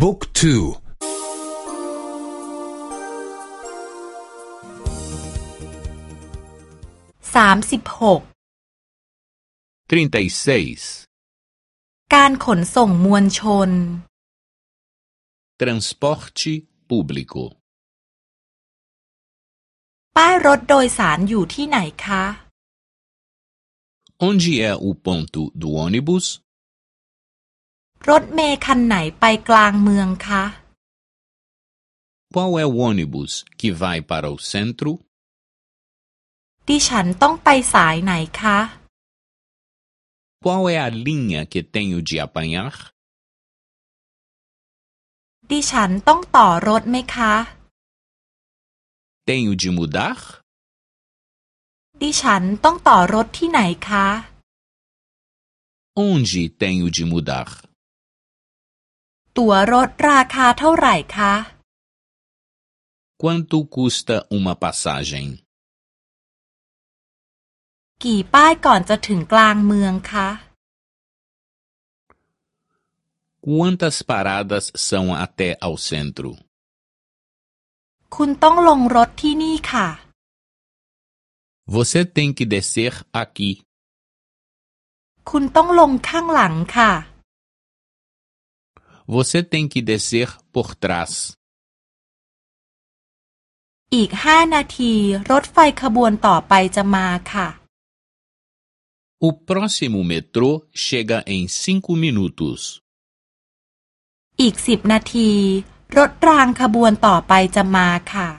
บุ๊กทูสามสิบหกการขนส่งมวลชน transporte público ป้ายรถโดยสารอยู่ที่ไหนคะ Onde é o ponto do ônibus? รถเมล์คันไหนไปกลางเมืองคะ Qual é o ônibus que vai para o centro? ดิฉันต้องไปสายไหนคะ Qual é a linha que tenho de apanhar? ดิฉันต้องต่อรถไหมคะ Tenho de mudar? ดิฉันต้องต่อรถที่ไหนคะ Onde tenho de mudar? ตั๋วรถราคาเท่าไหร่คะ Quanto custa uma passagem? กี่ป้ายก่อนจะถึงกลางเมืองคะ Quantas paradas são até ao centro? คุณต้องลงรถที่นี่ค่ะ Você tem que descer aqui. คุณต้องลงข้างหลังค่ะ Você tem que descer por trás. อีกห้านาทีรถไฟขบวนต่อไปจะมาค่ะ O próximo metrô chega em cinco minutos. อีกสิบนาทีรถรางขบวนต่อไปจะมาค่ะ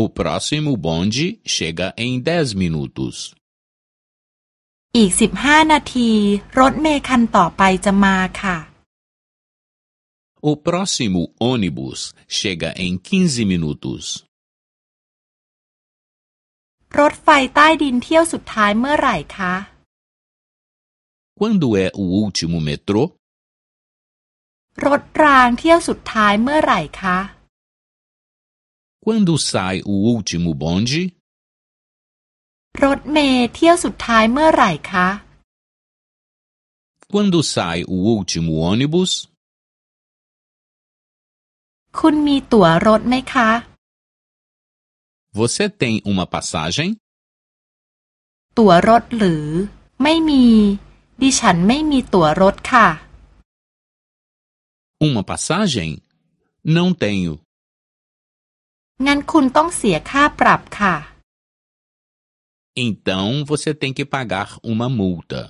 O próximo bonde chega em dez minutos. อีกสิบห้านาทีรถเมล์คันต่อไปจะมาค่ะ O próximo ônibus chega em quinze minutos. รถไฟใต้ดินเที่ยวสุดท้ายเมื่อไหร่คะ Quando é o último metrô? รถรางเที่ยวสุดท้ายเมื่อไหร่คะ Quando sai o último bonde? รถเมล์เที่ยวสุดท้ายเมื่อไหร่คะ Quando sai o último ônibus? คุณมีตั๋วรถไหมคะ Você tem uma passagem? ตั๋วรถหรือ ไม่มี ดิฉันไม่มีตั๋วรถค่ะ Uma passagem? Não tenho. งั้นคุณต้องเสียค่าปรับค่ะ Então você tem que pagar uma multa.